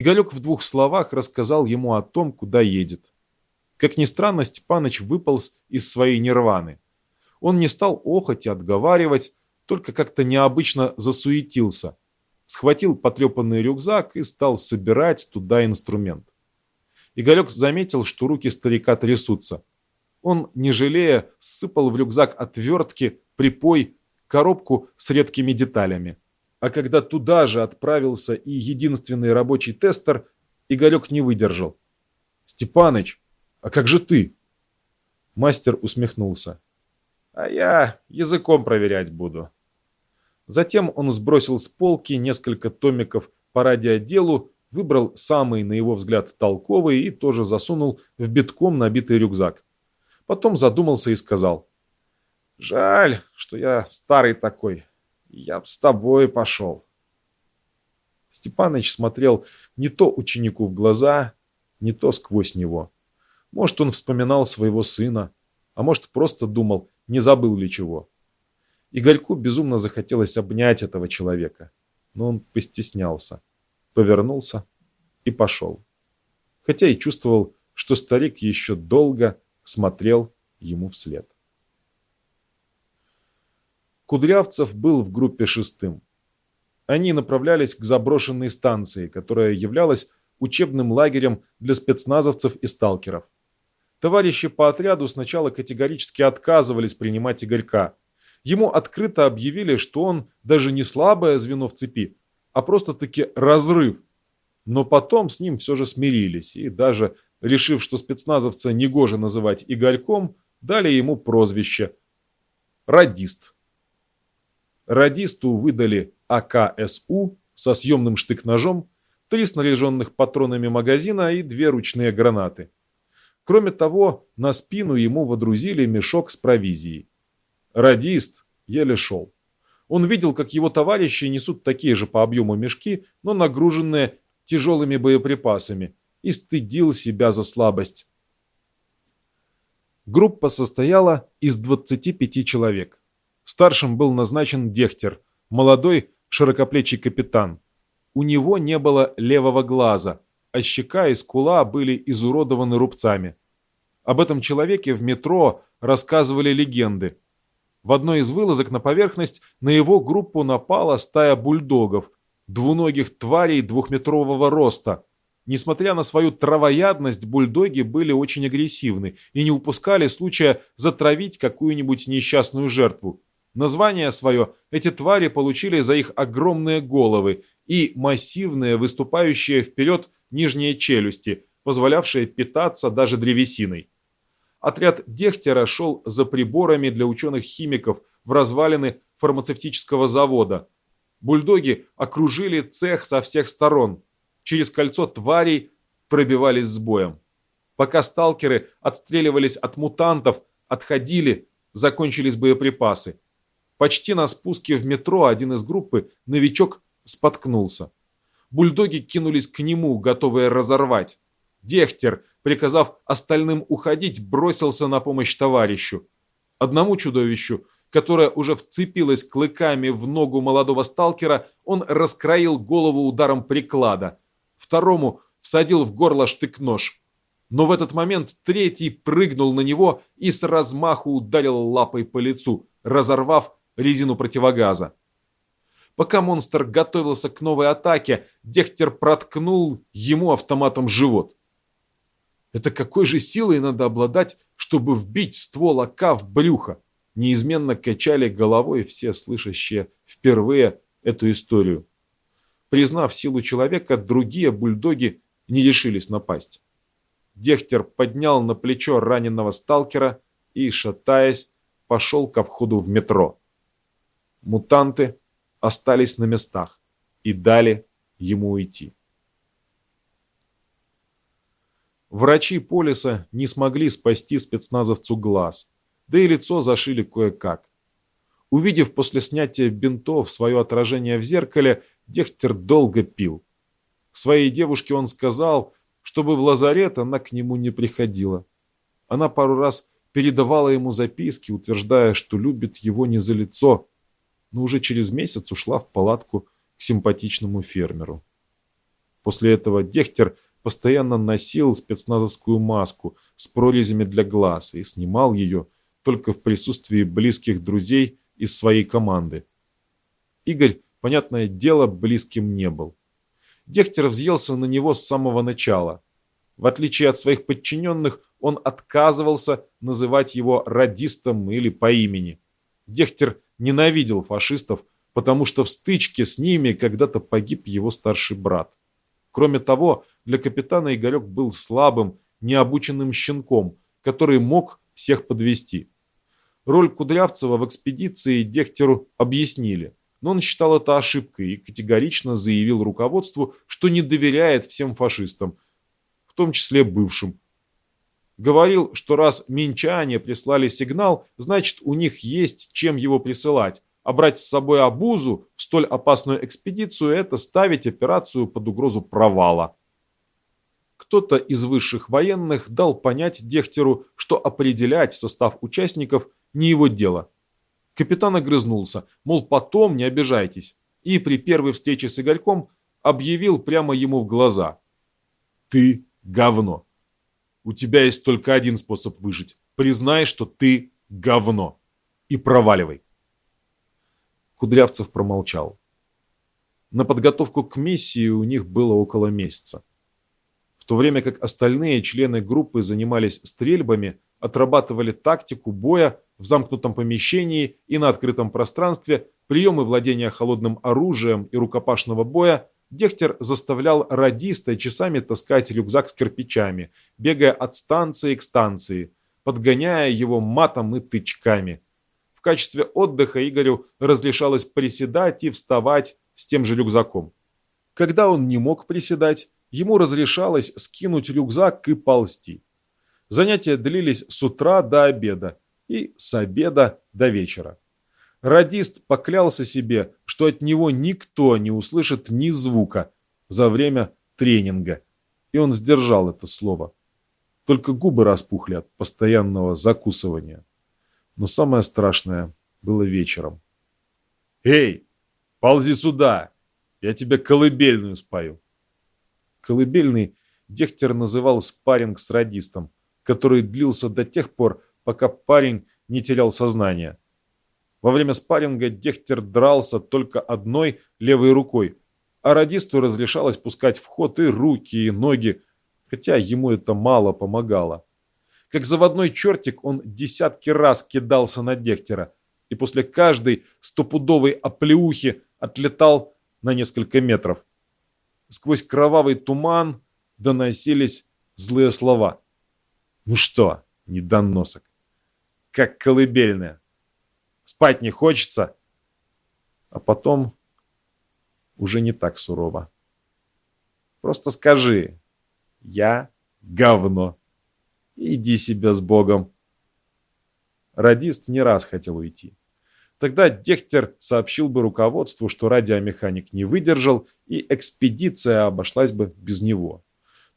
Игорек в двух словах рассказал ему о том, куда едет. Как ни странно, Степаныч выполз из своей нирваны. Он не стал охоть и отговаривать, только как-то необычно засуетился. Схватил потрепанный рюкзак и стал собирать туда инструмент. Игорек заметил, что руки старика трясутся. Он, не жалея, сыпал в рюкзак отвертки, припой, коробку с редкими деталями. А когда туда же отправился и единственный рабочий тестер, Игорек не выдержал. «Степаныч, а как же ты?» Мастер усмехнулся. «А я языком проверять буду». Затем он сбросил с полки несколько томиков по радиоделу, выбрал самый, на его взгляд, толковый и тоже засунул в битком набитый рюкзак. Потом задумался и сказал. «Жаль, что я старый такой. Я б с тобой пошел». Степаныч смотрел не то ученику в глаза, не то сквозь него. Может, он вспоминал своего сына, а может, просто думал, не забыл ли чего. Игорьку безумно захотелось обнять этого человека, но он постеснялся, повернулся и пошел. Хотя и чувствовал, что старик еще долго смотрел ему вслед. Кудрявцев был в группе шестым. Они направлялись к заброшенной станции, которая являлась учебным лагерем для спецназовцев и сталкеров. Товарищи по отряду сначала категорически отказывались принимать Игорька. Ему открыто объявили, что он даже не слабое звено в цепи, а просто-таки разрыв. Но потом с ним все же смирились и даже, решив, что спецназовца негоже называть Игорьком, дали ему прозвище «Радист». Радисту выдали АКСУ со съемным штык-ножом, три снаряженных патронами магазина и две ручные гранаты. Кроме того, на спину ему водрузили мешок с провизией. Радист еле шел. Он видел, как его товарищи несут такие же по объему мешки, но нагруженные тяжелыми боеприпасами, и стыдил себя за слабость. Группа состояла из 25 человек. Старшим был назначен Дехтер, молодой широкоплечий капитан. У него не было левого глаза, а щека и скула были изуродованы рубцами. Об этом человеке в метро рассказывали легенды. В одной из вылазок на поверхность на его группу напала стая бульдогов, двуногих тварей двухметрового роста. Несмотря на свою травоядность, бульдоги были очень агрессивны и не упускали случая затравить какую-нибудь несчастную жертву. Название свое эти твари получили за их огромные головы и массивные, выступающие вперед нижние челюсти, позволявшие питаться даже древесиной. Отряд Дехтера шел за приборами для ученых-химиков в развалины фармацевтического завода. Бульдоги окружили цех со всех сторон. Через кольцо тварей пробивались с боем. Пока сталкеры отстреливались от мутантов, отходили, закончились боеприпасы. Почти на спуске в метро один из группы, новичок, споткнулся. Бульдоги кинулись к нему, готовые разорвать. Дехтер приказав остальным уходить, бросился на помощь товарищу. Одному чудовищу, которое уже вцепилось клыками в ногу молодого сталкера, он раскроил голову ударом приклада. Второму всадил в горло штык-нож. Но в этот момент третий прыгнул на него и с размаху ударил лапой по лицу, разорвав резину противогаза. Пока монстр готовился к новой атаке, Дехтер проткнул ему автоматом живот. Это какой же силой надо обладать, чтобы вбить ствол АК в брюхо? Неизменно качали головой все слышащие впервые эту историю. Признав силу человека, другие бульдоги не решились напасть. Дехтер поднял на плечо раненого сталкера и, шатаясь, пошел ко входу в метро. Мутанты остались на местах и дали ему уйти. Врачи полиса не смогли спасти спецназовцу глаз, да и лицо зашили кое-как. Увидев после снятия бинтов свое отражение в зеркале, Дехтер долго пил. Своей девушке он сказал, чтобы в лазарет она к нему не приходила. Она пару раз передавала ему записки, утверждая, что любит его не за лицо, но уже через месяц ушла в палатку к симпатичному фермеру. После этого Дехтер постоянно носил спецназовскую маску с прорезями для глаз и снимал ее только в присутствии близких друзей из своей команды. Игорь, понятное дело, близким не был. Дехтер взъелся на него с самого начала. В отличие от своих подчиненных, он отказывался называть его радистом или по имени. Дехтер ненавидел фашистов, потому что в стычке с ними когда-то погиб его старший брат. Кроме того, для капитана Игорек был слабым, необученным щенком, который мог всех подвести. Роль Кудрявцева в экспедиции Дехтеру объяснили, но он считал это ошибкой и категорично заявил руководству, что не доверяет всем фашистам, в том числе бывшим. Говорил, что раз минчане прислали сигнал, значит у них есть чем его присылать, а брать с собой обузу в столь опасную экспедицию – это ставить операцию под угрозу провала. Кто-то из высших военных дал понять Дехтеру, что определять состав участников не его дело. Капитан огрызнулся, мол, потом не обижайтесь, и при первой встрече с Игорьком объявил прямо ему в глаза. «Ты говно. У тебя есть только один способ выжить. Признай, что ты говно. И проваливай». Кудрявцев промолчал. На подготовку к миссии у них было около месяца. В то время как остальные члены группы занимались стрельбами, отрабатывали тактику боя в замкнутом помещении и на открытом пространстве, приемы владения холодным оружием и рукопашного боя, Дехтер заставлял радиста часами таскать рюкзак с кирпичами, бегая от станции к станции, подгоняя его матом и тычками – в качестве отдыха Игорю разрешалось приседать и вставать с тем же рюкзаком. Когда он не мог приседать, ему разрешалось скинуть рюкзак и ползти. Занятия длились с утра до обеда и с обеда до вечера. Радист поклялся себе, что от него никто не услышит ни звука за время тренинга, и он сдержал это слово. Только губы распухли от постоянного закусывания. Но самое страшное было вечером. «Эй, ползи сюда! Я тебе колыбельную спою!» Колыбельный Дехтер называл спарринг с радистом, который длился до тех пор, пока парень не терял сознание. Во время спарринга Дехтер дрался только одной левой рукой, а радисту разрешалось пускать в ход и руки, и ноги, хотя ему это мало помогало. Как заводной чертик он десятки раз кидался на Дехтера и после каждой стопудовой оплеухи отлетал на несколько метров. Сквозь кровавый туман доносились злые слова. «Ну что, недоносок, как колыбельная, спать не хочется?» А потом уже не так сурово. «Просто скажи, я говно». Иди себя с Богом. Радист не раз хотел уйти. Тогда Дехтер сообщил бы руководству, что радиомеханик не выдержал, и экспедиция обошлась бы без него.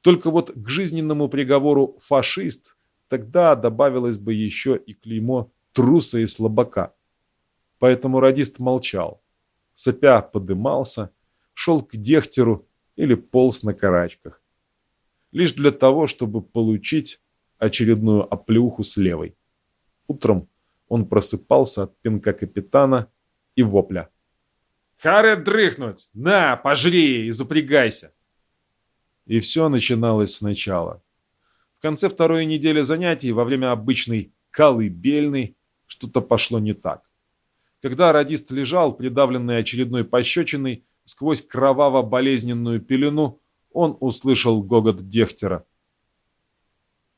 Только вот к жизненному приговору «фашист» тогда добавилось бы еще и клеймо труса и слабака. Поэтому радист молчал. Сопя подымался, шел к Дехтеру или полз на карачках. Лишь для того, чтобы получить очередную оплеуху с левой. Утром он просыпался от пинка капитана и вопля. «Харе дрыхнуть! На, пожри и запрягайся!» И все начиналось сначала. В конце второй недели занятий, во время обычной колыбельной, что-то пошло не так. Когда радист лежал, придавленный очередной пощечиной, сквозь кроваво-болезненную пелену, он услышал гогот Дехтера.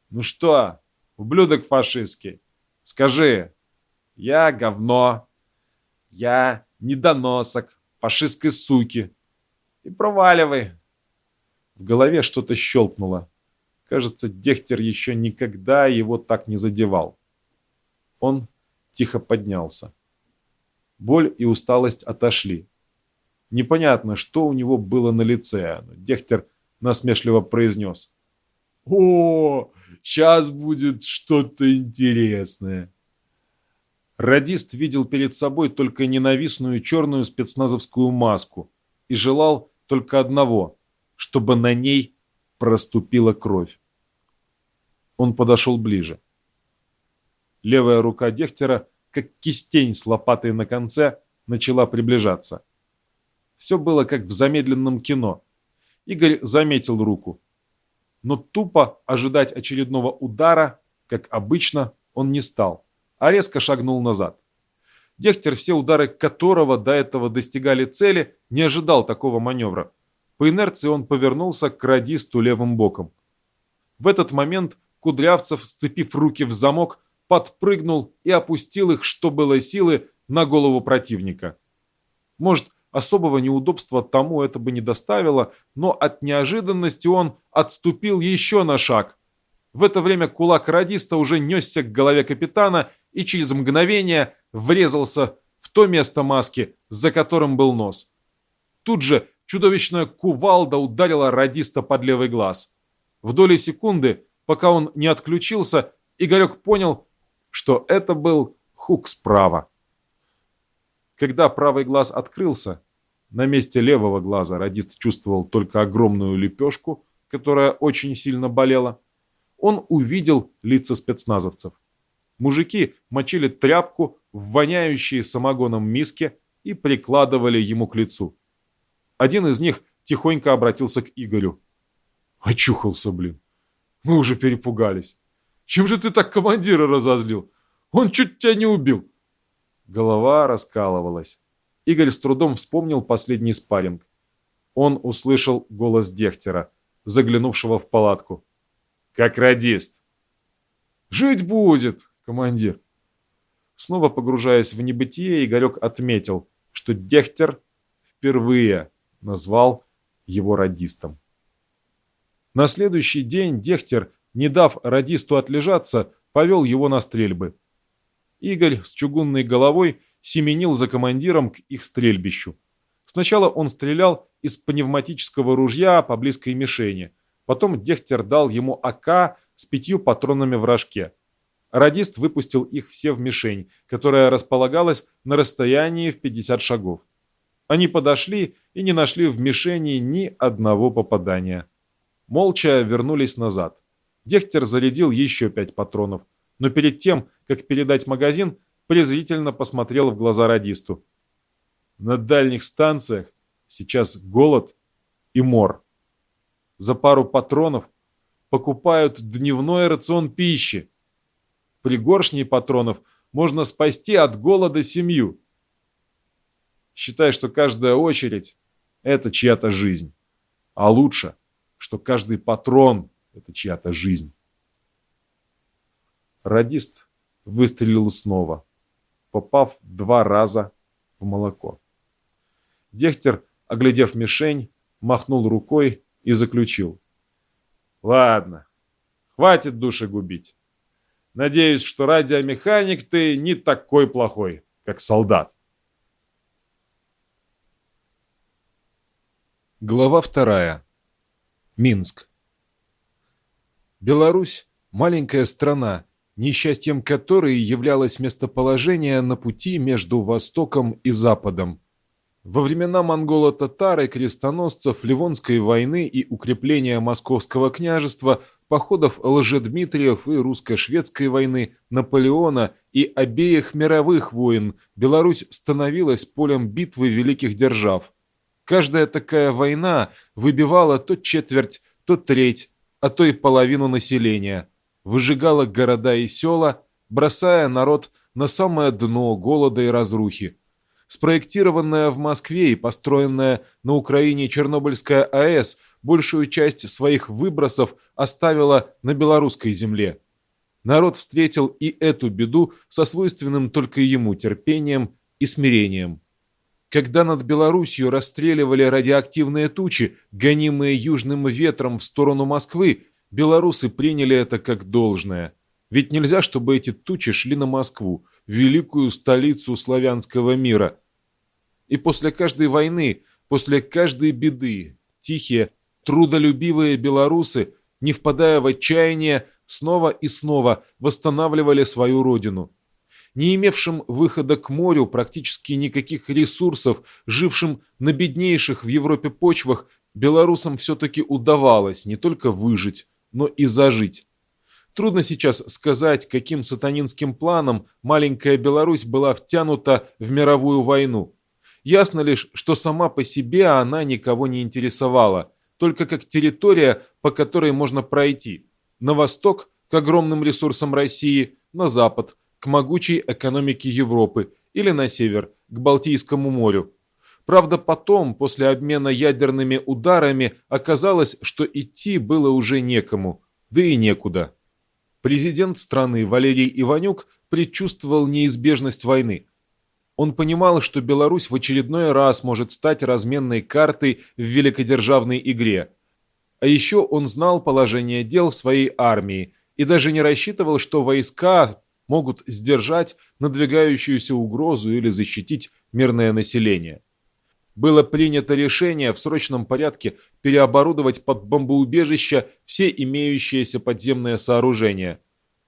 Ну что, ублюдок фашистский, скажи, я говно, я недоносок, фашистской суки. И проваливай. В голове что-то щелкнуло. Кажется, Дехтер еще никогда его так не задевал. Он тихо поднялся. Боль и усталость отошли. Непонятно, что у него было на лице, но Дехтер насмешливо произнес. «О, Сейчас будет что-то интересное. Радист видел перед собой только ненавистную черную спецназовскую маску и желал только одного чтобы на ней проступила кровь. Он подошел ближе. Левая рука Дехтера, как кистень с лопатой на конце, начала приближаться. Все было как в замедленном кино. Игорь заметил руку. Но тупо ожидать очередного удара, как обычно, он не стал, а резко шагнул назад. Дехтер, все удары которого до этого достигали цели, не ожидал такого маневра. По инерции он повернулся к радисту левым боком. В этот момент Кудрявцев, сцепив руки в замок, подпрыгнул и опустил их, что было силы, на голову противника. Может, особого неудобства тому это бы не доставило, но от неожиданности он отступил еще на шаг. В это время кулак радиста уже несся к голове капитана и через мгновение врезался в то место маски, за которым был нос. Тут же чудовищная кувалда ударила радиста под левый глаз. В доли секунды, пока он не отключился, Игорек понял, что это был хук справа. Когда правый глаз открылся, на месте левого глаза радист чувствовал только огромную лепешку, которая очень сильно болела. Он увидел лица спецназовцев. Мужики мочили тряпку в воняющие самогоном миске и прикладывали ему к лицу. Один из них тихонько обратился к Игорю. «Очухался, блин. Мы уже перепугались. Чем же ты так командира разозлил? Он чуть тебя не убил». Голова раскалывалась. Игорь с трудом вспомнил последний спарринг. Он услышал голос Дехтера, заглянувшего в палатку. «Как радист!» «Жить будет!» командир. Снова погружаясь в небытие, Игорек отметил, что Дехтер впервые назвал его радистом. На следующий день Дехтер, не дав радисту отлежаться, повел его на стрельбы. Игорь с чугунной головой семенил за командиром к их стрельбищу. Сначала он стрелял из пневматического ружья по близкой мишени. Потом Дехтер дал ему АК с пятью патронами в рожке. Радист выпустил их все в мишень, которая располагалась на расстоянии в 50 шагов. Они подошли и не нашли в мишени ни одного попадания. Молча вернулись назад. Дехтер зарядил еще пять патронов, но перед тем, как передать магазин, презрительно посмотрел в глаза радисту. На дальних станциях сейчас голод и мор. За пару патронов покупают дневной рацион пищи. Пригоршней патронов можно спасти от голода семью. Считай, что каждая очередь – это чья-то жизнь. А лучше, что каждый патрон – это чья-то жизнь. Радист выстрелил снова, попав два раза в молоко. Дехтер, оглядев мишень, махнул рукой и заключил. «Ладно, хватит души губить. Надеюсь, что радиомеханик ты не такой плохой, как солдат. Глава вторая. Минск. Беларусь – маленькая страна, несчастьем которой являлось местоположение на пути между Востоком и Западом. Во времена монголо-татар и крестоносцев Ливонской войны и укрепления Московского княжества походов Лжедмитриев и русско-шведской войны, Наполеона и обеих мировых войн Беларусь становилась полем битвы великих держав. Каждая такая война выбивала то четверть, то треть, а то и половину населения, выжигала города и села, бросая народ на самое дно голода и разрухи. Спроектированная в Москве и построенная на Украине Чернобыльская АЭС большую часть своих выбросов оставила на белорусской земле. Народ встретил и эту беду со свойственным только ему терпением и смирением. Когда над Белоруссию расстреливали радиоактивные тучи, гонимые южным ветром в сторону Москвы, белорусы приняли это как должное. Ведь нельзя, чтобы эти тучи шли на Москву, великую столицу славянского мира – и после каждой войны, после каждой беды, тихие, трудолюбивые белорусы, не впадая в отчаяние, снова и снова восстанавливали свою родину. Не имевшим выхода к морю практически никаких ресурсов, жившим на беднейших в Европе почвах, белорусам все-таки удавалось не только выжить, но и зажить. Трудно сейчас сказать, каким сатанинским планом маленькая Беларусь была втянута в мировую войну. Ясно лишь, что сама по себе она никого не интересовала, только как территория, по которой можно пройти. На восток – к огромным ресурсам России, на запад – к могучей экономике Европы или на север – к Балтийскому морю. Правда, потом, после обмена ядерными ударами, оказалось, что идти было уже некому, да и некуда. Президент страны Валерий Иванюк предчувствовал неизбежность войны. Он понимал, что Беларусь в очередной раз может стать разменной картой в великодержавной игре. А еще он знал положение дел в своей армии и даже не рассчитывал, что войска могут сдержать надвигающуюся угрозу или защитить мирное население было принято решение в срочном порядке переоборудовать под бомбоубежища все имеющиеся подземные сооружения.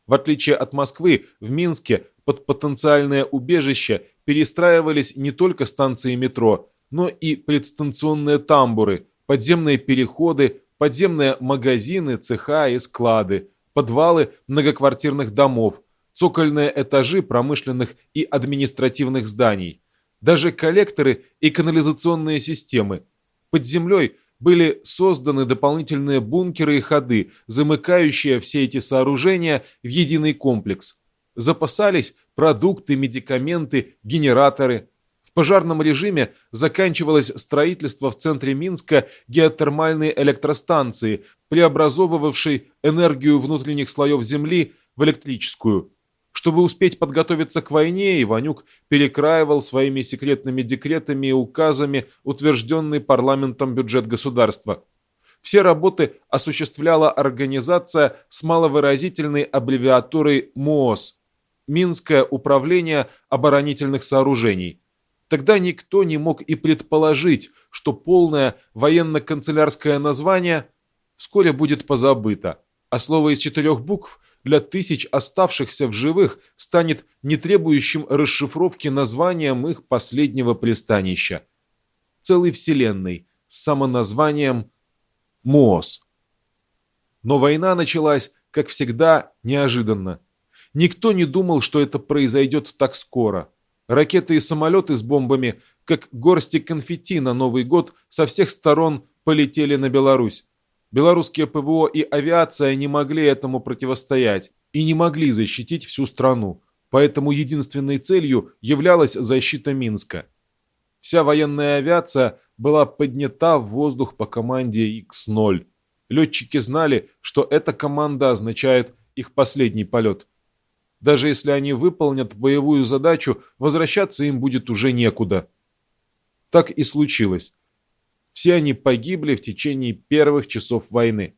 В отличие от Москвы, в Минске под потенциальное убежище перестраивались не только станции метро, но и предстанционные тамбуры, подземные переходы, подземные магазины, цеха и склады, подвалы многоквартирных домов, цокольные этажи промышленных и административных зданий – даже коллекторы и канализационные системы. Под землей были созданы дополнительные бункеры и ходы, замыкающие все эти сооружения в единый комплекс. Запасались продукты, медикаменты, генераторы. В пожарном режиме заканчивалось строительство в центре Минска геотермальной электростанции, преобразовывавшей энергию внутренних слоев Земли в электрическую – чтобы успеть подготовиться к войне, Иванюк перекраивал своими секретными декретами и указами утвержденный парламентом бюджет государства. Все работы осуществляла организация с маловыразительной аббревиатурой МООС – Минское управление оборонительных сооружений. Тогда никто не мог и предположить, что полное военно-канцелярское название вскоре будет позабыто, а слово из четырех букв – для тысяч оставшихся в живых станет нетребующим расшифровки названием их последнего пристанища. Целой вселенной с самоназванием МООС. Но война началась, как всегда, неожиданно. Никто не думал, что это произойдет так скоро. Ракеты и самолеты с бомбами, как горсти конфетти на Новый год, со всех сторон полетели на Беларусь. Белорусские ПВО и авиация не могли этому противостоять и не могли защитить всю страну, поэтому единственной целью являлась защита Минска. Вся военная авиация была поднята в воздух по команде X-0. Летчики знали, что эта команда означает их последний полет. Даже если они выполнят боевую задачу, возвращаться им будет уже некуда. Так и случилось. Все они погибли в течение первых часов войны.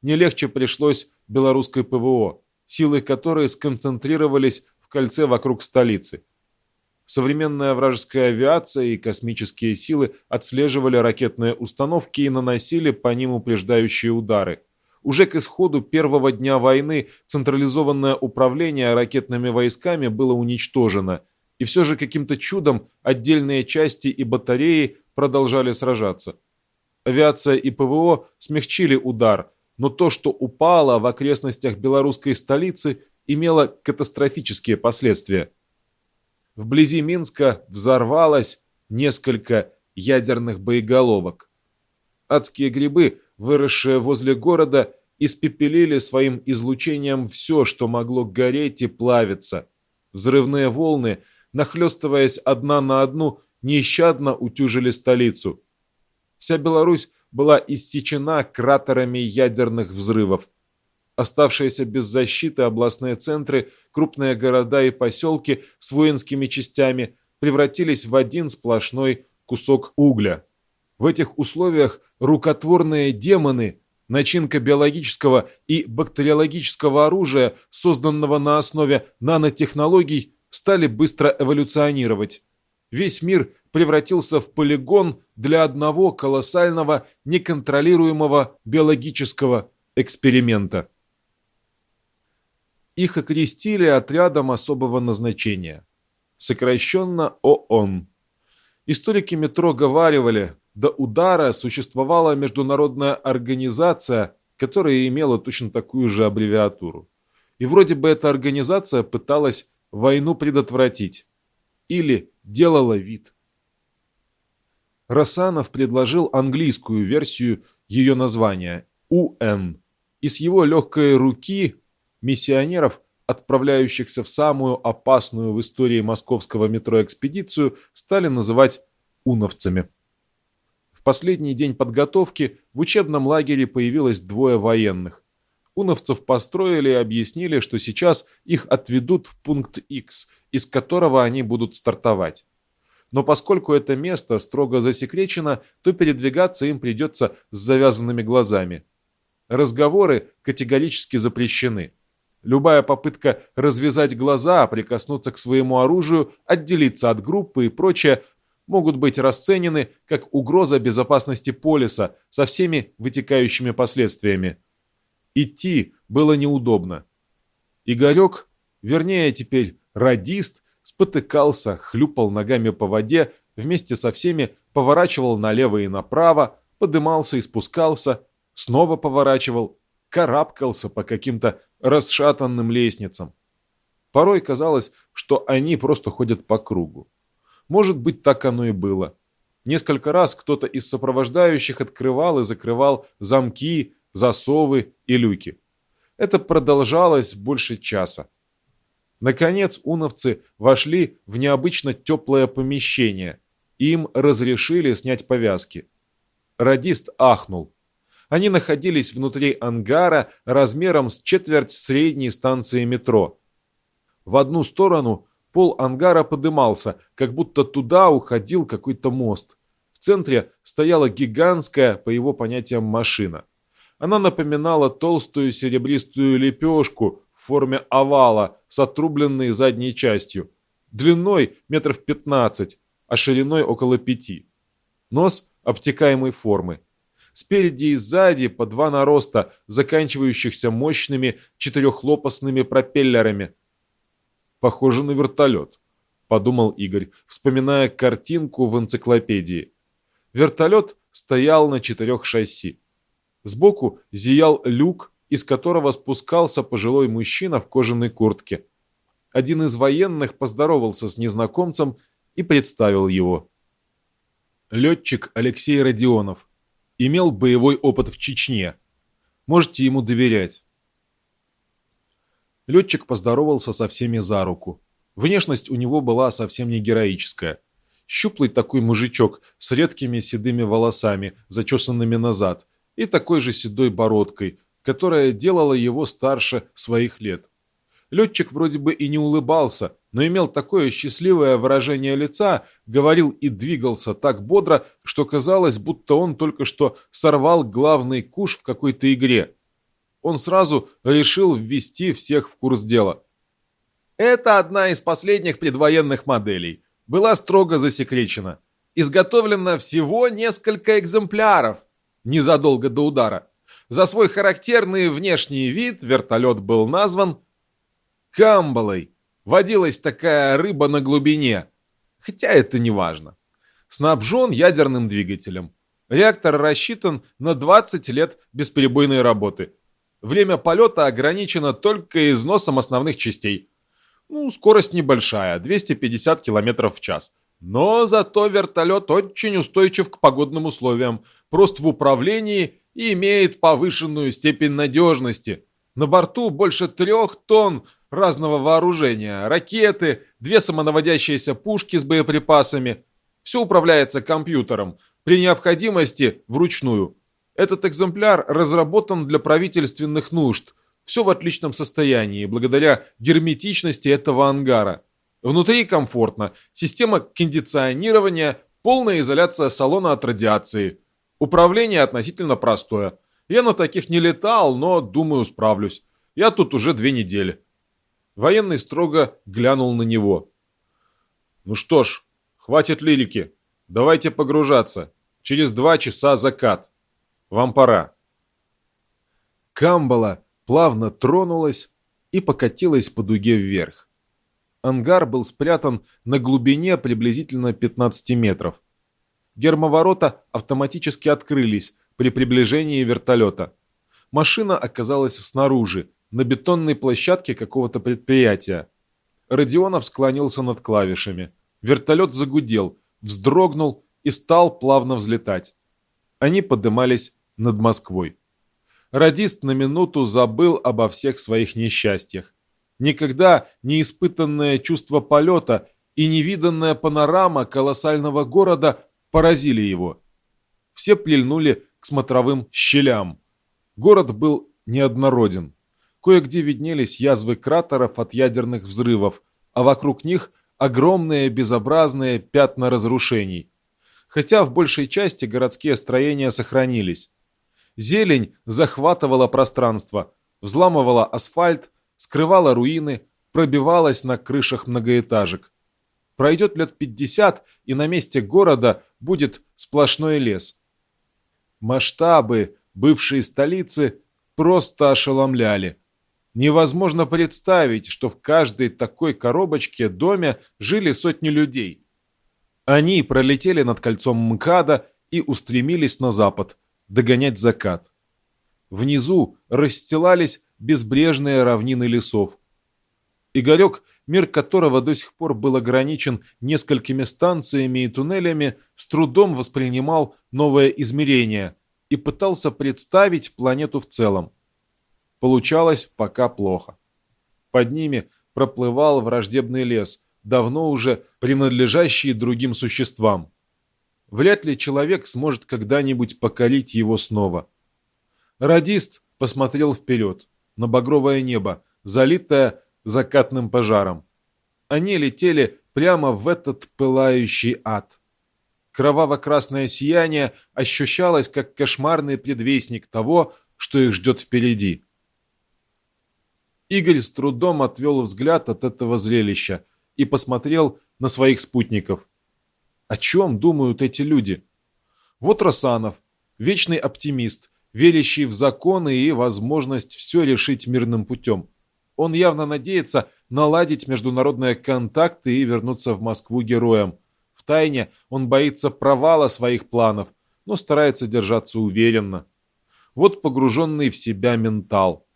Не легче пришлось белорусской ПВО, силы которой сконцентрировались в кольце вокруг столицы. Современная вражеская авиация и космические силы отслеживали ракетные установки и наносили по ним упреждающие удары. Уже к исходу первого дня войны централизованное управление ракетными войсками было уничтожено, и все же каким-то чудом отдельные части и батареи продолжали сражаться. Авиация и ПВО смягчили удар, но то, что упало в окрестностях белорусской столицы, имело катастрофические последствия. Вблизи Минска взорвалось несколько ядерных боеголовок. Адские грибы, выросшие возле города, испепелили своим излучением все, что могло гореть и плавиться. Взрывные волны, нахлестываясь одна на одну, нещадно утюжили столицу. Вся Беларусь была иссечена кратерами ядерных взрывов. Оставшиеся без защиты областные центры, крупные города и поселки с воинскими частями превратились в один сплошной кусок угля. В этих условиях рукотворные демоны, начинка биологического и бактериологического оружия, созданного на основе нанотехнологий, стали быстро эволюционировать. Весь мир превратился в полигон для одного колоссального неконтролируемого биологического эксперимента. Их окрестили отрядом особого назначения, сокращенно ООН. Историки метро говаривали, до удара существовала международная организация, которая имела точно такую же аббревиатуру. И вроде бы эта организация пыталась войну предотвратить. Или делала вид. Рассанов предложил английскую версию ее названия – УН. И с его легкой руки миссионеров, отправляющихся в самую опасную в истории московского метро экспедицию, стали называть уновцами. В последний день подготовки в учебном лагере появилось двое военных. Уновцев построили и объяснили, что сейчас их отведут в пункт X, из которого они будут стартовать. Но поскольку это место строго засекречено, то передвигаться им придется с завязанными глазами. Разговоры категорически запрещены. Любая попытка развязать глаза, прикоснуться к своему оружию, отделиться от группы и прочее могут быть расценены как угроза безопасности полиса со всеми вытекающими последствиями. Идти было неудобно. Игорек, вернее теперь радист, спотыкался, хлюпал ногами по воде, вместе со всеми поворачивал налево и направо, подымался и спускался, снова поворачивал, карабкался по каким-то расшатанным лестницам. Порой казалось, что они просто ходят по кругу. Может быть, так оно и было. Несколько раз кто-то из сопровождающих открывал и закрывал замки, засовы и люки. Это продолжалось больше часа. Наконец уновцы вошли в необычно теплое помещение. Им разрешили снять повязки. Радист ахнул. Они находились внутри ангара размером с четверть средней станции метро. В одну сторону пол ангара подымался, как будто туда уходил какой-то мост. В центре стояла гигантская, по его понятиям, машина. Она напоминала толстую серебристую лепешку в форме овала с отрубленной задней частью, длиной метров 15, а шириной около 5. Нос обтекаемой формы. Спереди и сзади по два нароста, заканчивающихся мощными четырехлопастными пропеллерами. Похоже на вертолет, подумал Игорь, вспоминая картинку в энциклопедии. Вертолет стоял на четырех шасси. Сбоку зиял люк, из которого спускался пожилой мужчина в кожаной куртке. Один из военных поздоровался с незнакомцем и представил его. Летчик Алексей Родионов, имел боевой опыт в Чечне. Можете ему доверять. Летчик поздоровался со всеми за руку. Внешность у него была совсем не героическая. Щуплый такой мужичок с редкими седыми волосами, зачесанными назад, и такой же седой бородкой, которая делала его старше своих лет. Летчик вроде бы и не улыбался, но имел такое счастливое выражение лица, говорил и двигался так бодро, что казалось, будто он только что сорвал главный куш в какой-то игре. Он сразу решил ввести всех в курс дела. Это одна из последних предвоенных моделей. Была строго засекречена. Изготовлено всего несколько экземпляров, незадолго до удара. За свой характерный внешний вид вертолет был назван Камбалой водилась такая рыба на глубине. Хотя это не важно. Снабжен ядерным двигателем. Реактор рассчитан на 20 лет бесперебойной работы. Время полета ограничено только износом основных частей. Ну, скорость небольшая, 250 км в час. Но зато вертолет очень устойчив к погодным условиям, прост в управлении и имеет повышенную степень надежности. На борту больше трех тонн разного вооружения, ракеты, две самонаводящиеся пушки с боеприпасами. Все управляется компьютером, при необходимости вручную. Этот экземпляр разработан для правительственных нужд. Все в отличном состоянии, благодаря герметичности этого ангара. Внутри комфортно, система кондиционирования, полная изоляция салона от радиации. Управление относительно простое. Я на таких не летал, но, думаю, справлюсь. Я тут уже две недели. Военный строго глянул на него. «Ну что ж, хватит лирики. Давайте погружаться. Через два часа закат. Вам пора». Камбала плавно тронулась и покатилась по дуге вверх. Ангар был спрятан на глубине приблизительно 15 метров. Гермоворота автоматически открылись при приближении вертолета. Машина оказалась снаружи, на бетонной площадке какого-то предприятия. Родионов склонился над клавишами. Вертолет загудел, вздрогнул и стал плавно взлетать. Они подымались над Москвой. Радист на минуту забыл обо всех своих несчастьях. Никогда не испытанное чувство полета и невиданная панорама колоссального города поразили его. Все прильнули к смотровым щелям. Город был неоднороден. Кое-где виднелись язвы кратеров от ядерных взрывов, а вокруг них огромные безобразные пятна разрушений. Хотя в большей части городские строения сохранились. Зелень захватывала пространство, взламывала асфальт, скрывала руины, пробивалась на крышах многоэтажек. Пройдет лет 50, и на месте города будет сплошной лес. Масштабы бывшей столицы просто ошеломляли. Невозможно представить, что в каждой такой коробочке доме жили сотни людей. Они пролетели над кольцом МКАДа и устремились на запад, догонять закат. Внизу расстилались безбрежные равнины лесов. Игорек, мир которого до сих пор был ограничен несколькими станциями и туннелями, с трудом воспринимал новое измерение и пытался представить планету в целом. Получалось пока плохо. Под ними проплывал враждебный лес, давно уже принадлежащий другим существам. Вряд ли человек сможет когда-нибудь покорить его снова. Радист посмотрел вперед на багровое небо, залитое закатным пожаром. Они летели прямо в этот пылающий ад. Кроваво-красное сияние ощущалось как кошмарный предвестник того, что их ждет впереди. Игорь с трудом отвел взгляд от этого зрелища и посмотрел на своих спутников. О чем думают эти люди? Вот Росанов, вечный оптимист, верящий в законы и возможность все решить мирным путем. Он явно надеется наладить международные контакты и вернуться в Москву героем. В тайне он боится провала своих планов, но старается держаться уверенно. Вот погруженный в себя ментал.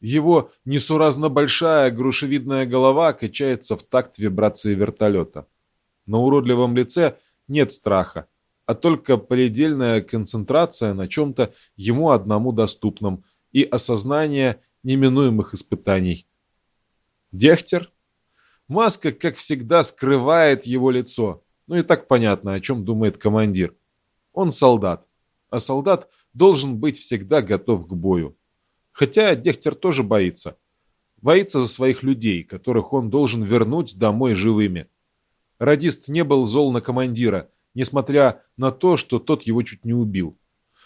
Его несуразно большая грушевидная голова качается в такт вибрации вертолета. На уродливом лице нет страха, а только предельная концентрация на чем-то ему одному доступном и осознание неминуемых испытаний. Дехтер? Маска, как всегда, скрывает его лицо. Ну и так понятно, о чем думает командир. Он солдат, а солдат должен быть всегда готов к бою. Хотя Дехтер тоже боится. Боится за своих людей, которых он должен вернуть домой живыми. Радист не был зол на командира, несмотря на то, что тот его чуть не убил.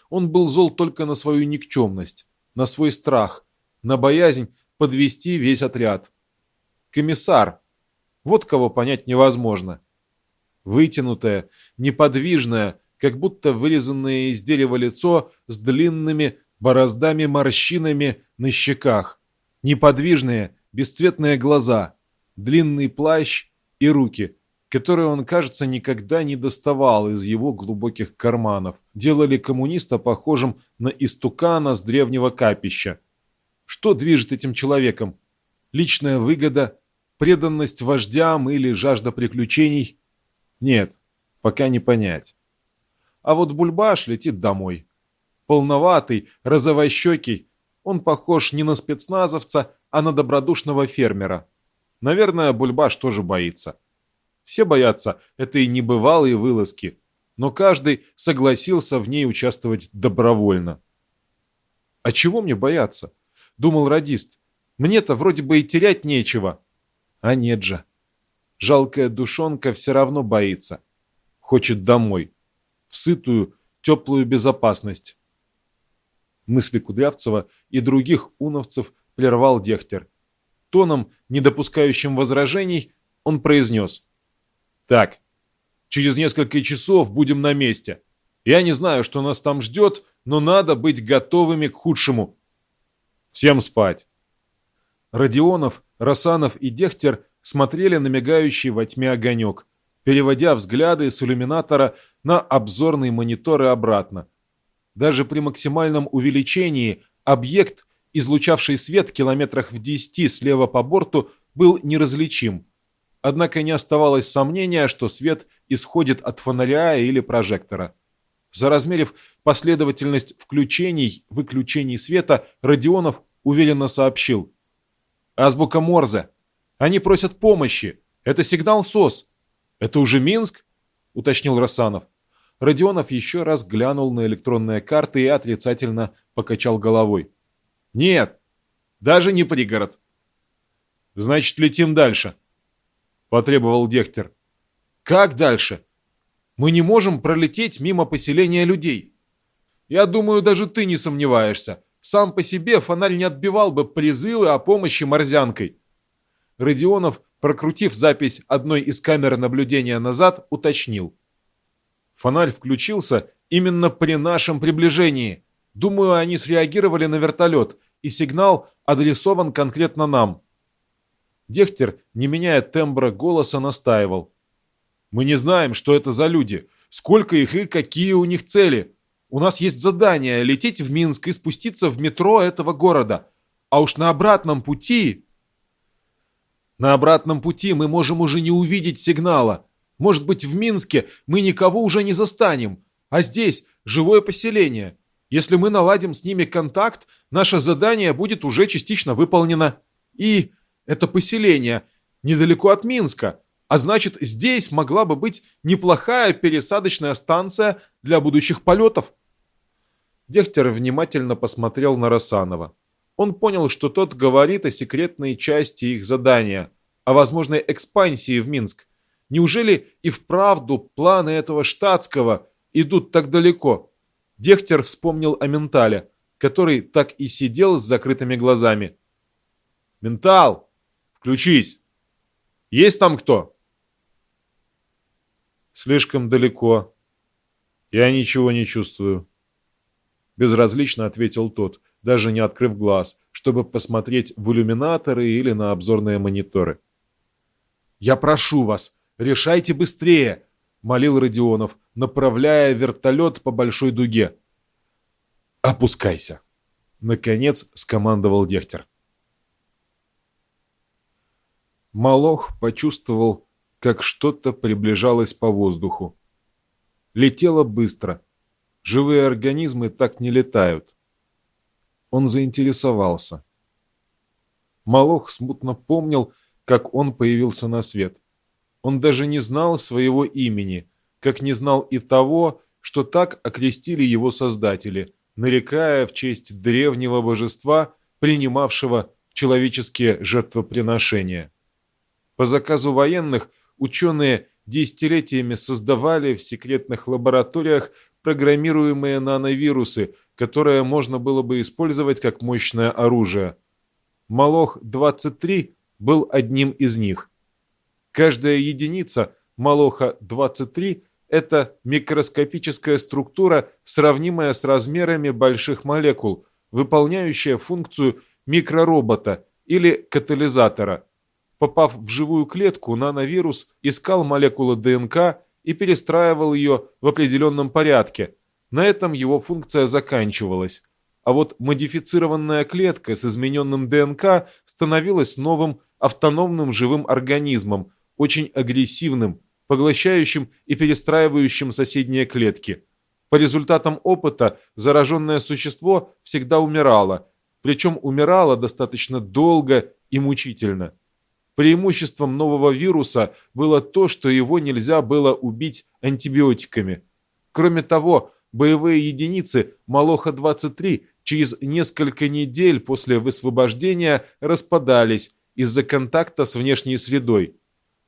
Он был зол только на свою никчемность, на свой страх, на боязнь подвести весь отряд. Комиссар. Вот кого понять невозможно. Вытянутое, неподвижное, как будто вырезанное из дерева лицо с длинными бороздами-морщинами на щеках, неподвижные, бесцветные глаза, длинный плащ и руки, которые он, кажется, никогда не доставал из его глубоких карманов, делали коммуниста похожим на истукана с древнего капища. Что движет этим человеком? Личная выгода, преданность вождям или жажда приключений? Нет, пока не понять. А вот Бульбаш летит домой полноватый, розовощекий. Он похож не на спецназовца, а на добродушного фермера. Наверное, Бульбаш тоже боится. Все боятся этой небывалой вылазки, но каждый согласился в ней участвовать добровольно. «А чего мне бояться?» – думал радист. «Мне-то вроде бы и терять нечего». А нет же. Жалкая душонка все равно боится. Хочет домой. В сытую, теплую безопасность мысли Кудрявцева и других уновцев прервал Дехтер. Тоном, не допускающим возражений, он произнес. «Так, через несколько часов будем на месте. Я не знаю, что нас там ждет, но надо быть готовыми к худшему. Всем спать!» Родионов, Росанов и Дехтер смотрели на мигающий во тьме огонек, переводя взгляды с иллюминатора на обзорный монитор и обратно. Даже при максимальном увеличении объект, излучавший свет километрах в 10 слева по борту, был неразличим. Однако не оставалось сомнения, что свет исходит от фонаря или прожектора. Заразмерив последовательность включений-выключений света, Родионов уверенно сообщил. «Азбука Морзе. Они просят помощи. Это сигнал СОС. Это уже Минск?» — уточнил Рассанов. Родионов еще раз глянул на электронные карты и отрицательно покачал головой. «Нет, даже не пригород». «Значит, летим дальше», — потребовал Дехтер. «Как дальше? Мы не можем пролететь мимо поселения людей. Я думаю, даже ты не сомневаешься. Сам по себе фонарь не отбивал бы призывы о помощи морзянкой». Родионов, прокрутив запись одной из камер наблюдения назад, уточнил. Фонарь включился именно при нашем приближении. Думаю, они среагировали на вертолет, и сигнал адресован конкретно нам. Дехтер, не меняя тембра голоса, настаивал. Мы не знаем, что это за люди, сколько их и какие у них цели. У нас есть задание лететь в Минск и спуститься в метро этого города. А уж на обратном пути... На обратном пути мы можем уже не увидеть сигнала. Может быть, в Минске мы никого уже не застанем, а здесь живое поселение. Если мы наладим с ними контакт, наше задание будет уже частично выполнено. И это поселение недалеко от Минска, а значит, здесь могла бы быть неплохая пересадочная станция для будущих полетов. Дехтер внимательно посмотрел на Росанова. Он понял, что тот говорит о секретной части их задания, о возможной экспансии в Минск. Неужели и вправду планы этого штатского идут так далеко? Дехтер вспомнил о ментале, который так и сидел с закрытыми глазами. «Ментал, включись! Есть там кто?» «Слишком далеко. Я ничего не чувствую». Безразлично ответил тот, даже не открыв глаз, чтобы посмотреть в иллюминаторы или на обзорные мониторы. «Я прошу вас, Решайте быстрее!» — молил Родионов, направляя вертолет по большой дуге. «Опускайся!» — наконец скомандовал Дехтер. Малох почувствовал, как что-то приближалось по воздуху. Летело быстро. Живые организмы так не летают. Он заинтересовался. Малох смутно помнил, как он появился на свет. Он даже не знал своего имени, как не знал и того, что так окрестили его создатели, нарекая в честь древнего божества, принимавшего человеческие жертвоприношения. По заказу военных ученые десятилетиями создавали в секретных лабораториях программируемые нановирусы, которые можно было бы использовать как мощное оружие. Малох-23 был одним из них. Каждая единица Малоха-23 – это микроскопическая структура, сравнимая с размерами больших молекул, выполняющая функцию микроробота или катализатора. Попав в живую клетку, нановирус искал молекулы ДНК и перестраивал ее в определенном порядке. На этом его функция заканчивалась. А вот модифицированная клетка с измененным ДНК становилась новым автономным живым организмом – очень агрессивным, поглощающим и перестраивающим соседние клетки. По результатам опыта зараженное существо всегда умирало, причем умирало достаточно долго и мучительно. Преимуществом нового вируса было то, что его нельзя было убить антибиотиками. Кроме того, боевые единицы Малоха-23 через несколько недель после высвобождения распадались из-за контакта с внешней средой.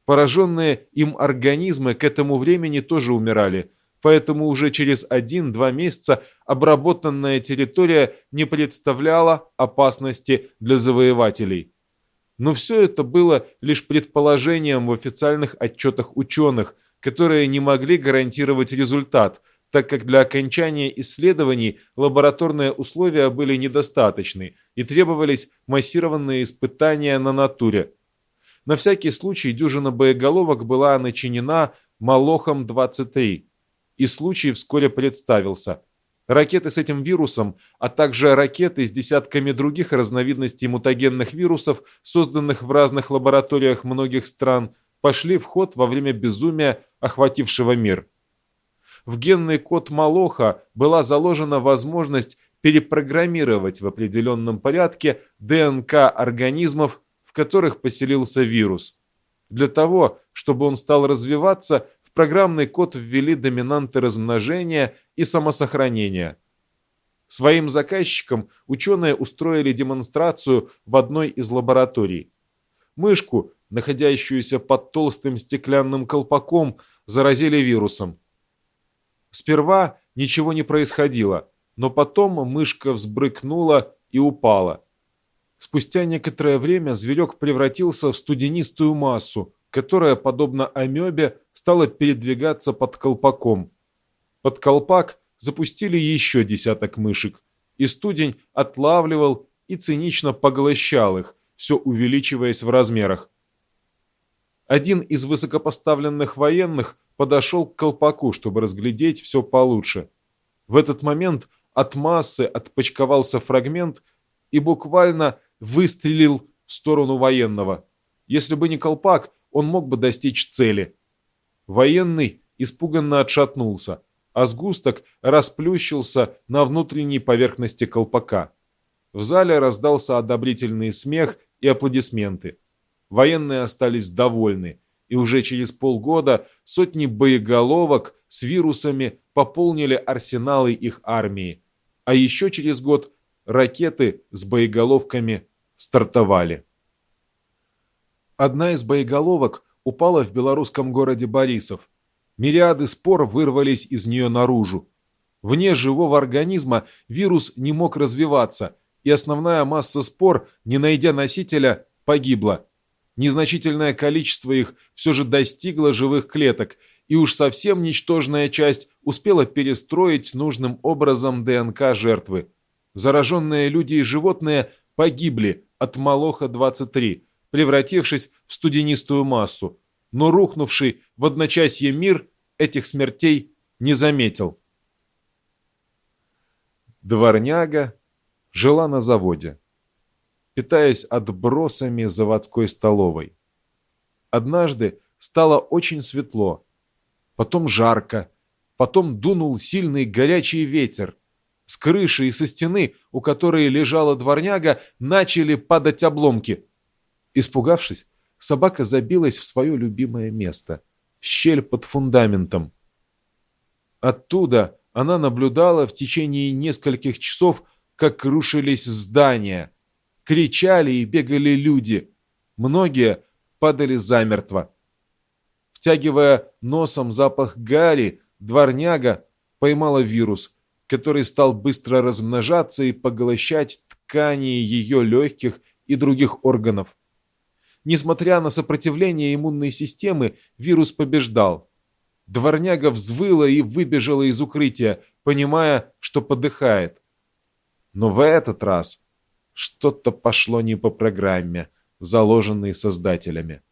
Пораженные им организмы к этому времени тоже умирали, поэтому уже через один-два месяца обработанная территория не представляла опасности для завоевателей. Но все это было лишь предположением в официальных отчетах ученых, которые не могли гарантировать результат, так как для окончания исследований лабораторные условия были недостаточны и требовались массированные испытания на натуре. На всякий случай дюжина боеголовок была начинена Малохом-23. и случай вскоре представился. Ракеты с этим вирусом, а также ракеты с десятками других разновидностей мутагенных вирусов, созданных в разных лабораториях многих стран, пошли в ход во время безумия, охватившего мир. В генный код Малоха была заложена возможность перепрограммировать в определенном порядке ДНК организмов, в которых поселился вирус. Для того, чтобы он стал развиваться, программный код ввели доминанты размножения и самосохранения. Своим заказчикам ученые устроили демонстрацию в одной из лабораторий. Мышку, находящуюся под толстым стеклянным колпаком, заразили вирусом. Сперва ничего не происходило, но потом мышка взбрыкнула и упала. Спустя некоторое время зверек превратился в студенистую массу, которая, подобно амебе, стала передвигаться под колпаком. Под колпак запустили еще десяток мышек, и студень отлавливал и цинично поглощал их, все увеличиваясь в размерах. Один из высокопоставленных военных подошел к колпаку, чтобы разглядеть все получше. В этот момент от массы отпочковался фрагмент и буквально выстрелил в сторону военного. Если бы не колпак, он мог бы достичь цели. Военный испуганно отшатнулся, а сгусток расплющился на внутренней поверхности колпака. В зале раздался одобрительный смех и аплодисменты. Военные остались довольны, и уже через полгода сотни боеголовок с вирусами пополнили арсеналы их армии, а еще через год ракеты с боеголовками стартовали. Одна из боеголовок упала в белорусском городе Борисов. Мириады спор вырвались из нее наружу. Вне живого организма вирус не мог развиваться, и основная масса спор, не найдя носителя, погибла. Незначительное количество их все же достигло живых клеток, и уж совсем ничтожная часть успела перестроить нужным образом ДНК жертвы. Зараженные люди и животные погибли от Малоха-23, превратившись в студенистую массу, но рухнувший в одночасье мир этих смертей не заметил. Дворняга жила на заводе, питаясь отбросами заводской столовой. Однажды стало очень светло, потом жарко, потом дунул сильный горячий ветер. С крыши и со стены, у которой лежала дворняга, начали падать обломки. Испугавшись, собака забилась в свое любимое место — щель под фундаментом. Оттуда она наблюдала в течение нескольких часов, как рушились здания. Кричали и бегали люди. Многие падали замертво. Втягивая носом запах гари, дворняга поймала вирус, который стал быстро размножаться и поглощать ткани ее легких и других органов. Несмотря на сопротивление иммунной системы, вирус побеждал. Дворняга взвыла и выбежала из укрытия, понимая, что подыхает. Но в этот раз что-то пошло не по программе, заложенной создателями.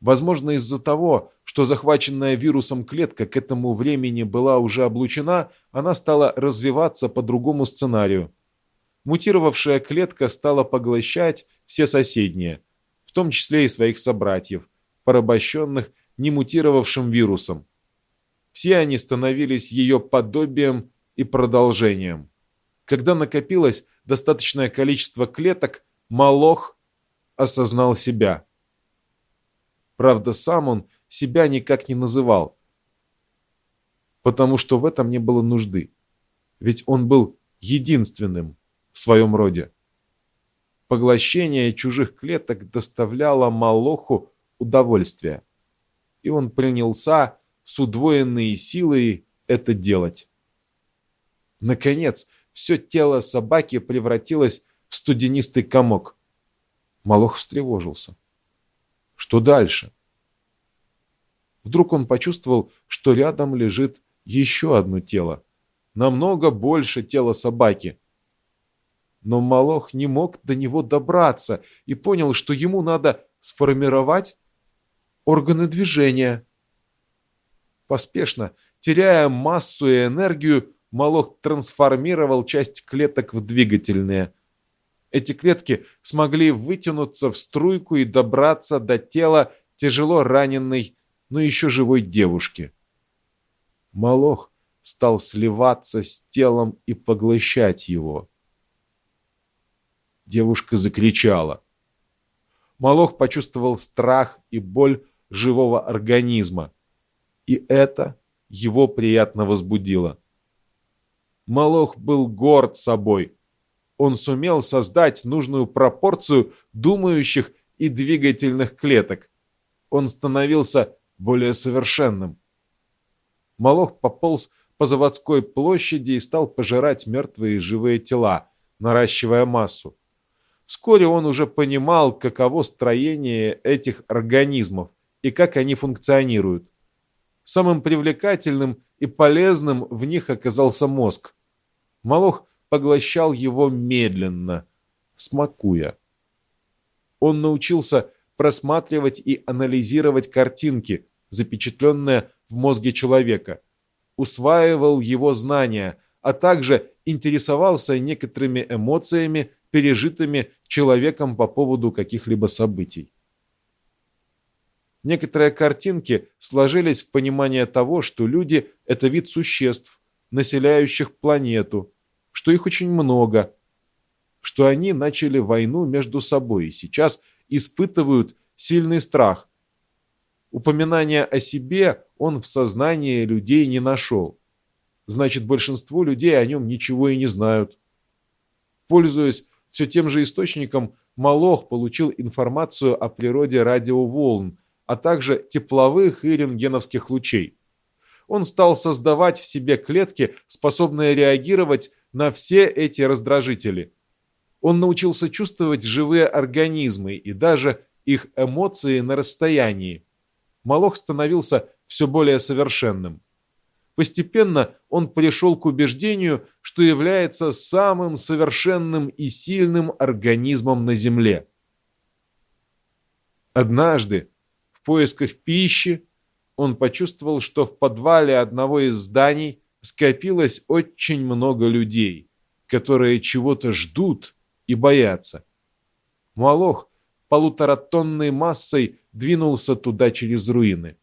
Возможно, из-за того, что захваченная вирусом клетка к этому времени была уже облучена, она стала развиваться по другому сценарию. Мутировавшая клетка стала поглощать все соседние, в том числе и своих собратьев, порабощенных немутировавшим вирусом. Все они становились ее подобием и продолжением. Когда накопилось достаточное количество клеток, Малох осознал себя – Правда, сам он себя никак не называл, потому что в этом не было нужды. Ведь он был единственным в своем роде. Поглощение чужих клеток доставляло Малоху удовольствие, и он принялся с удвоенной силой это делать. Наконец, все тело собаки превратилось в студенистый комок. Малох встревожился. Что дальше? Вдруг он почувствовал, что рядом лежит еще одно тело. Намного больше тела собаки. Но Малох не мог до него добраться и понял, что ему надо сформировать органы движения. Поспешно, Теряя массу и энергию, Молох трансформировал часть клеток в двигательные. Эти клетки смогли вытянуться в струйку и добраться до тела тяжело раненой, но еще живой девушки. Молох стал сливаться с телом и поглощать его. Девушка закричала. Молох почувствовал страх и боль живого организма, и это его приятно возбудило. Молох был горд собой. Он сумел создать нужную пропорцию думающих и двигательных клеток. Он становился более совершенным. Молох пополз по заводской площади и стал пожирать мертвые и живые тела, наращивая массу. Вскоре он уже понимал, каково строение этих организмов и как они функционируют. Самым привлекательным и полезным в них оказался мозг. Молох поглощал его медленно, смакуя. Он научился просматривать и анализировать картинки, запечатленные в мозге человека, усваивал его знания, а также интересовался некоторыми эмоциями, пережитыми человеком по поводу каких-либо событий. Некоторые картинки сложились в понимание того, что люди – это вид существ, населяющих планету, что их очень много, что они начали войну между собой и сейчас испытывают сильный страх. Упоминания о себе он в сознании людей не нашел. Значит, большинство людей о нем ничего и не знают. Пользуясь все тем же источником, Малох получил информацию о природе радиоволн, а также тепловых и рентгеновских лучей. Он стал создавать в себе клетки, способные реагировать на все эти раздражители. Он научился чувствовать живые организмы и даже их эмоции на расстоянии. Малох становился все более совершенным. Постепенно он пришел к убеждению, что является самым совершенным и сильным организмом на Земле. Однажды, в поисках пищи, он почувствовал, что в подвале одного из зданий скопилось очень много людей, которые чего-то ждут и боятся. Малох полуторатонной массой двинулся туда через руины.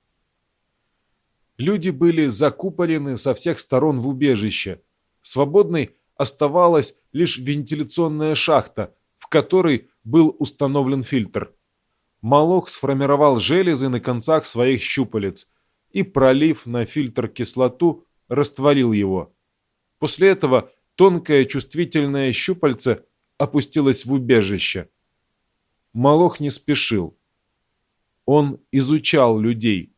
Люди были закупорены со всех сторон в убежище. Свободной оставалась лишь вентиляционная шахта, в которой был установлен фильтр. Малох сформировал железы на концах своих щупалец и, пролив на фильтр кислоту, растворил его. После этого тонкое чувствительное щупальце опустилось в убежище. Малох не спешил. Он изучал людей.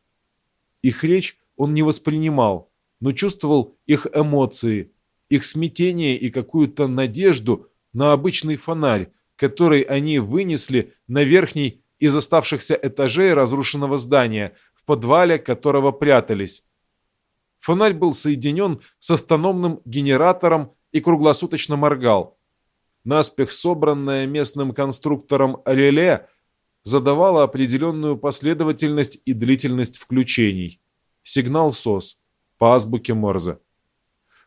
Их речь он не воспринимал, но чувствовал их эмоции, их смятение и какую-то надежду на обычный фонарь, который они вынесли на верхний из оставшихся этажей разрушенного здания, в подвале которого прятались. Фонарь был соединен с автономным генератором и круглосуточно моргал. Наспех собранное местным конструктором реле задавало определенную последовательность и длительность включений. Сигнал СОС по азбуке Морзе.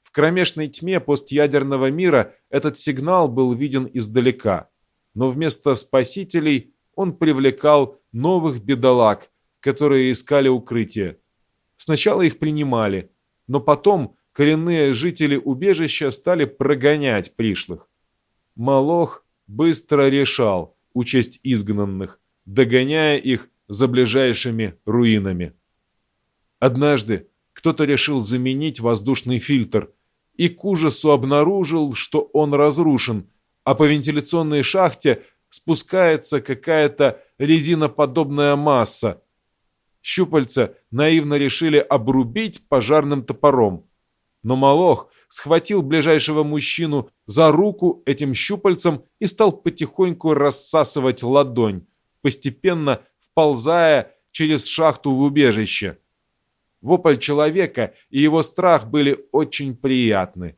В кромешной тьме постъядерного мира этот сигнал был виден издалека, но вместо спасителей он привлекал новых бедолаг, которые искали укрытие. Сначала их принимали, но потом коренные жители убежища стали прогонять пришлых. Малох быстро решал участь изгнанных, догоняя их за ближайшими руинами. Однажды кто-то решил заменить воздушный фильтр и к ужасу обнаружил, что он разрушен, а по вентиляционной шахте спускается какая-то резиноподобная масса. Щупальца наивно решили обрубить пожарным топором. Но Малох схватил ближайшего мужчину за руку этим щупальцем и стал потихоньку рассасывать ладонь, постепенно вползая через шахту в убежище. Вопль человека и его страх были очень приятны.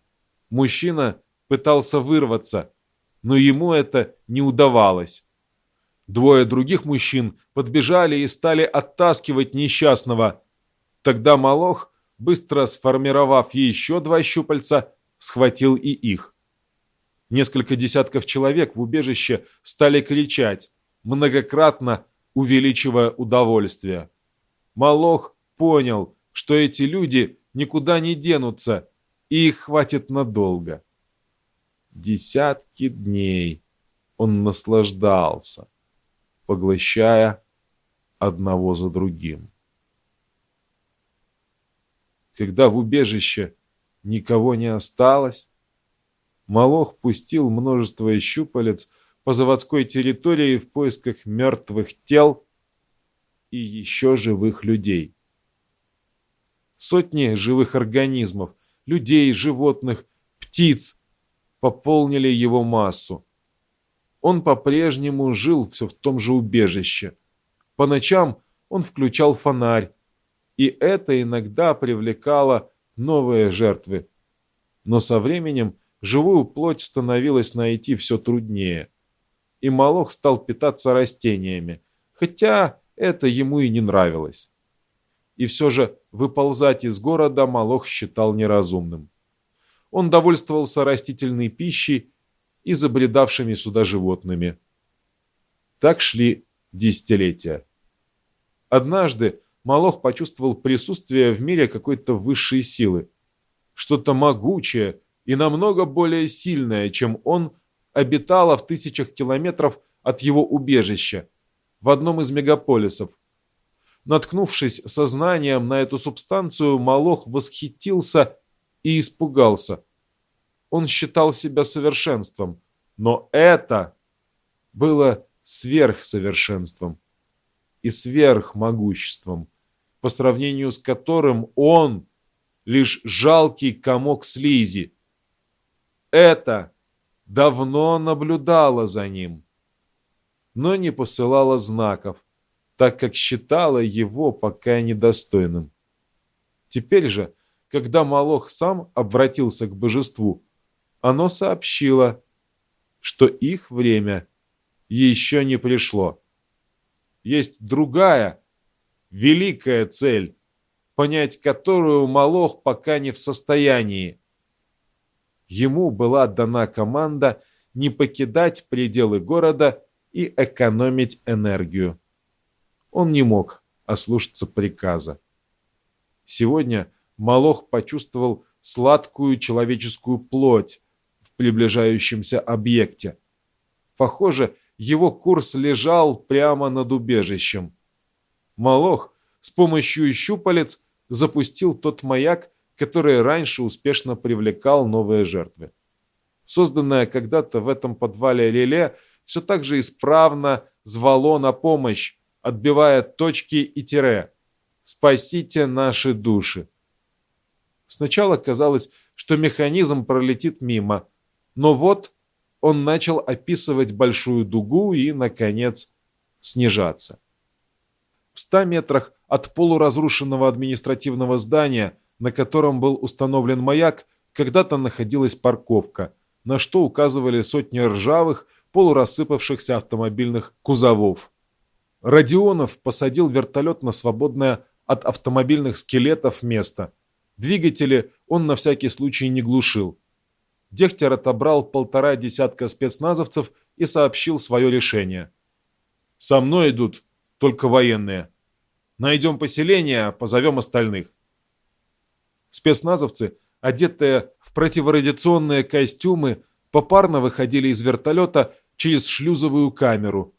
Мужчина пытался вырваться, но ему это не удавалось. Двое других мужчин подбежали и стали оттаскивать несчастного. Тогда Малох быстро сформировав еще два щупальца, схватил и их. Несколько десятков человек в убежище стали кричать, многократно увеличивая удовольствие. Малох понял, что эти люди никуда не денутся, и их хватит надолго. Десятки дней он наслаждался, поглощая одного за другим. Когда в убежище никого не осталось, Малох пустил множество щупалец по заводской территории в поисках мертвых тел и еще живых людей. Сотни живых организмов, людей, животных, птиц пополнили его массу. Он по-прежнему жил все в том же убежище. По ночам он включал фонарь, и это иногда привлекало новые жертвы. Но со временем живую плоть становилось найти все труднее. И Малох стал питаться растениями, хотя это ему и не нравилось. И все же выползать из города Малох считал неразумным. Он довольствовался растительной пищей и забредавшими сюда животными. Так шли десятилетия. Однажды Малох почувствовал присутствие в мире какой-то высшей силы. Что-то могучее и намного более сильное, чем он, обитало в тысячах километров от его убежища, в одном из мегаполисов. Наткнувшись сознанием на эту субстанцию, Малох восхитился и испугался. Он считал себя совершенством, но это было сверхсовершенством и сверхмогуществом, по сравнению с которым он лишь жалкий комок слизи. Это давно наблюдала за ним, но не посылала знаков, так как считала его пока недостойным. Теперь же, когда Малох сам обратился к божеству, оно сообщило, что их время еще не пришло. Есть другая, великая цель, понять которую Малох пока не в состоянии. Ему была дана команда не покидать пределы города и экономить энергию. Он не мог ослушаться приказа. Сегодня Малох почувствовал сладкую человеческую плоть в приближающемся объекте. Похоже, его курс лежал прямо над убежищем. Малох с помощью щупалец запустил тот маяк, который раньше успешно привлекал новые жертвы. Созданное когда-то в этом подвале реле все так же исправно звало на помощь, отбивая точки и тире. «Спасите наши души!» Сначала казалось, что механизм пролетит мимо, но вот он начал описывать большую дугу и, наконец, снижаться. В ста метрах от полуразрушенного административного здания, на котором был установлен маяк, когда-то находилась парковка, на что указывали сотни ржавых, полурассыпавшихся автомобильных кузовов. Родионов посадил вертолет на свободное от автомобильных скелетов место. Двигатели он на всякий случай не глушил. Дехтер отобрал полтора десятка спецназовцев и сообщил свое решение. «Со мной идут только военные. Найдем поселение, позовем остальных». Спецназовцы, одетые в противорадиационные костюмы, попарно выходили из вертолета через шлюзовую камеру.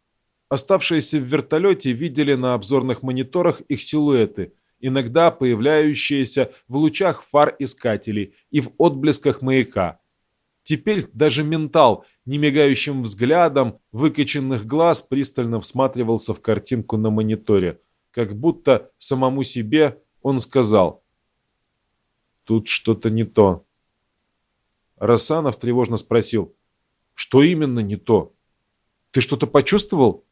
Оставшиеся в вертолете видели на обзорных мониторах их силуэты, иногда появляющиеся в лучах фар искателей и в отблесках маяка. Теперь даже ментал, немигающим взглядом выкоченных глаз, пристально всматривался в картинку на мониторе, как будто самому себе он сказал «Тут что-то не то». Рассанов тревожно спросил «Что именно не то? Ты что-то почувствовал?»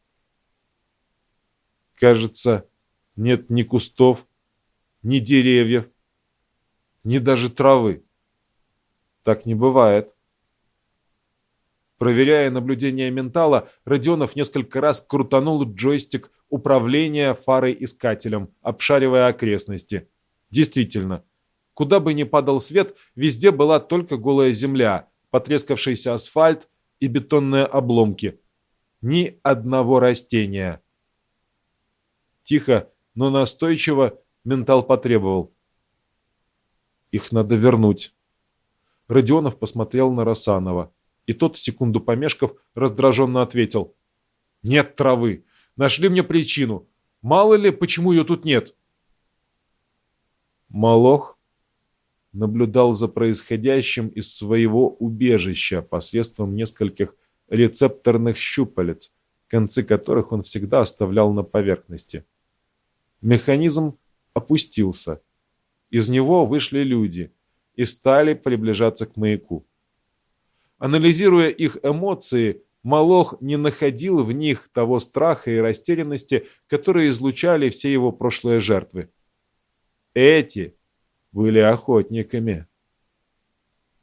Кажется, нет ни кустов, ни деревьев, ни даже травы. Так не бывает. Проверяя наблюдение ментала, Родионов несколько раз крутанул джойстик управления фарой-искателем, обшаривая окрестности. Действительно, Куда бы ни падал свет, везде была только голая земля, потрескавшийся асфальт и бетонные обломки. Ни одного растения. Тихо, но настойчиво ментал потребовал. Их надо вернуть. Родионов посмотрел на Росанова, и тот, секунду помешков, раздраженно ответил. «Нет травы. Нашли мне причину. Мало ли, почему ее тут нет». Малох наблюдал за происходящим из своего убежища посредством нескольких рецепторных щупалец, концы которых он всегда оставлял на поверхности. Механизм опустился. Из него вышли люди и стали приближаться к маяку. Анализируя их эмоции, Малох не находил в них того страха и растерянности, которые излучали все его прошлые жертвы. Эти были охотниками.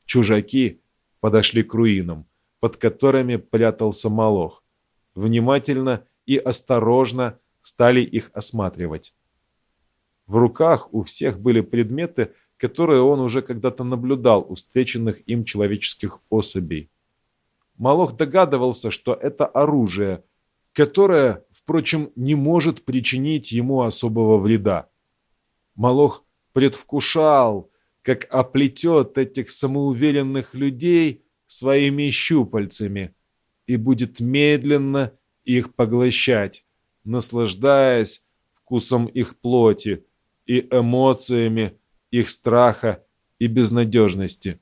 Чужаки подошли к руинам, под которыми прятался Малох. Внимательно и осторожно стали их осматривать. В руках у всех были предметы, которые он уже когда-то наблюдал у встреченных им человеческих особей. Малох догадывался, что это оружие, которое, впрочем, не может причинить ему особого вреда. Малох предвкушал, как оплетет этих самоуверенных людей своими щупальцами и будет медленно их поглощать, наслаждаясь вкусом их плоти и эмоциями их страха и безнадежности.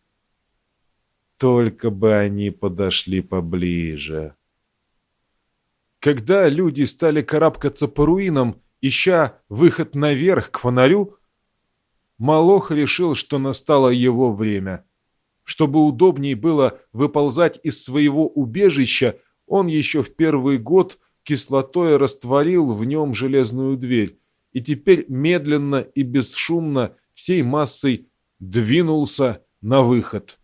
Только бы они подошли поближе. Когда люди стали карабкаться по руинам, ища выход наверх к фонарю, Малох решил, что настало его время. Чтобы удобнее было выползать из своего убежища, он еще в первый год кислотой растворил в нем железную дверь и теперь медленно и бесшумно всей массой двинулся на выход.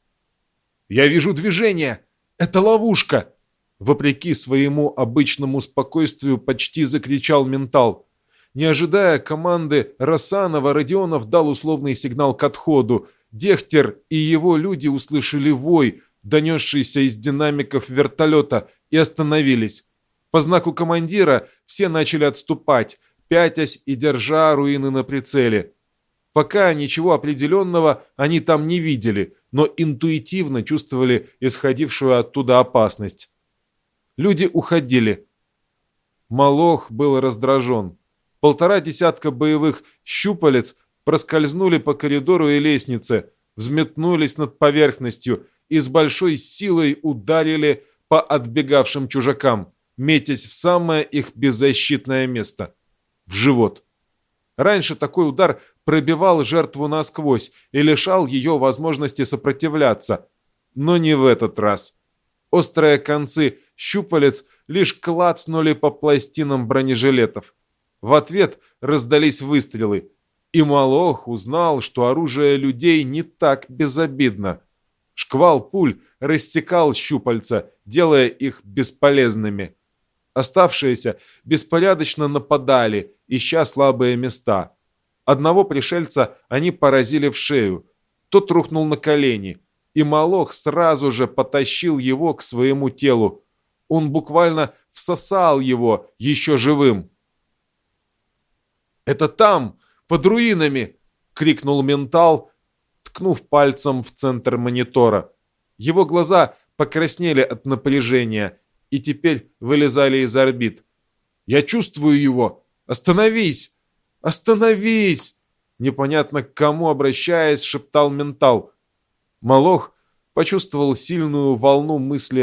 «Я вижу движение! Это ловушка!» Вопреки своему обычному спокойствию почти закричал ментал. Не ожидая команды Рассанова, Родионов дал условный сигнал к отходу. Дехтер и его люди услышали вой, донесшийся из динамиков вертолета, и остановились. По знаку командира все начали отступать, пятясь и держа руины на прицеле. Пока ничего определенного они там не видели, но интуитивно чувствовали исходившую оттуда опасность. Люди уходили. Малох был раздражен. Полтора десятка боевых щупалец проскользнули по коридору и лестнице, взметнулись над поверхностью и с большой силой ударили по отбегавшим чужакам, метясь в самое их беззащитное место – в живот. Раньше такой удар пробивал жертву насквозь и лишал ее возможности сопротивляться. Но не в этот раз. Острые концы щупалец лишь клацнули по пластинам бронежилетов. В ответ раздались выстрелы, и Малох узнал, что оружие людей не так безобидно. Шквал пуль рассекал щупальца, делая их бесполезными. Оставшиеся беспорядочно нападали, ища слабые места. Одного пришельца они поразили в шею. Тот рухнул на колени, и Малох сразу же потащил его к своему телу. Он буквально всосал его еще живым. «Это там, под руинами!» — крикнул ментал, ткнув пальцем в центр монитора. Его глаза покраснели от напряжения и теперь вылезали из орбит. «Я чувствую его! Остановись! Остановись!» Непонятно к кому обращаясь, шептал ментал. Малох почувствовал сильную волну мысли